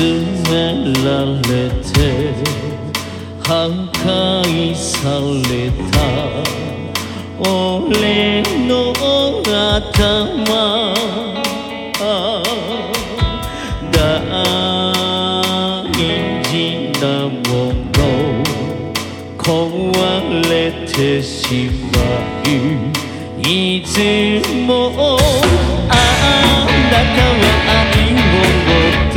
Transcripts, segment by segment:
詰められて破壊された。俺の頭大事なもの壊れてしまう。いつもあなたは愛を持って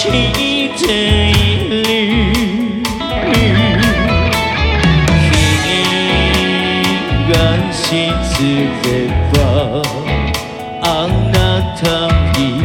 している。日があなたに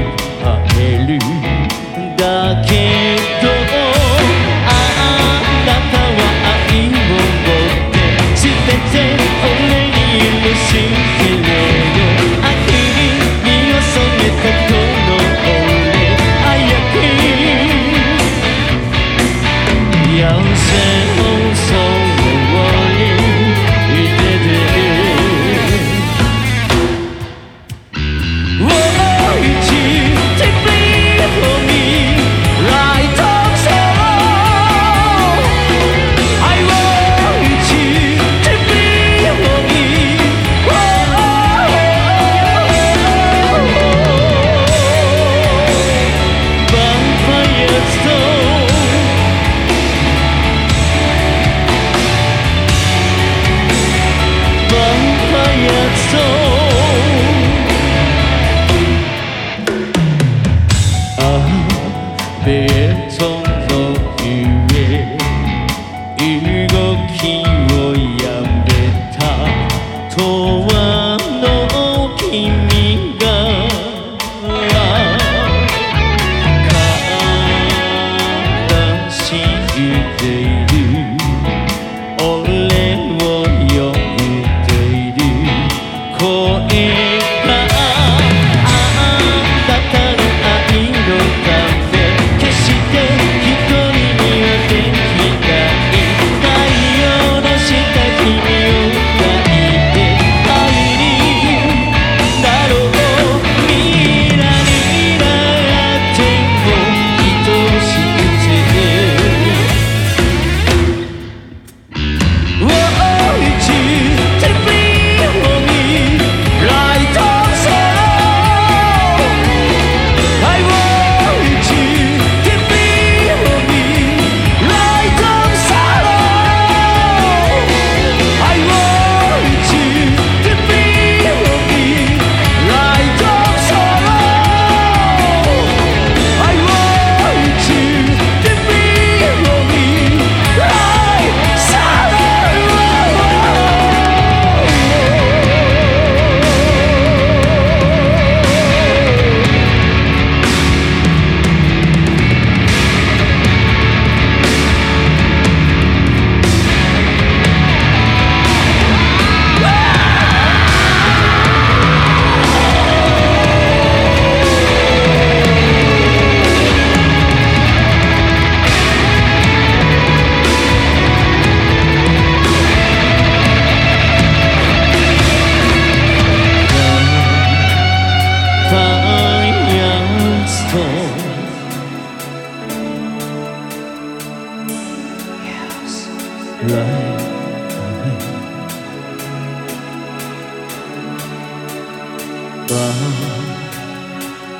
light away.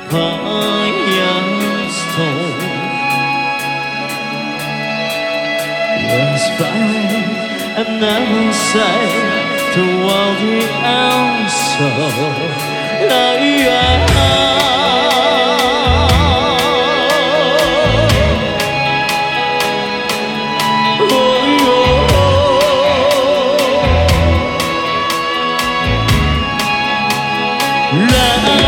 Vampire stone was found another to all the answer. Oh, are. Là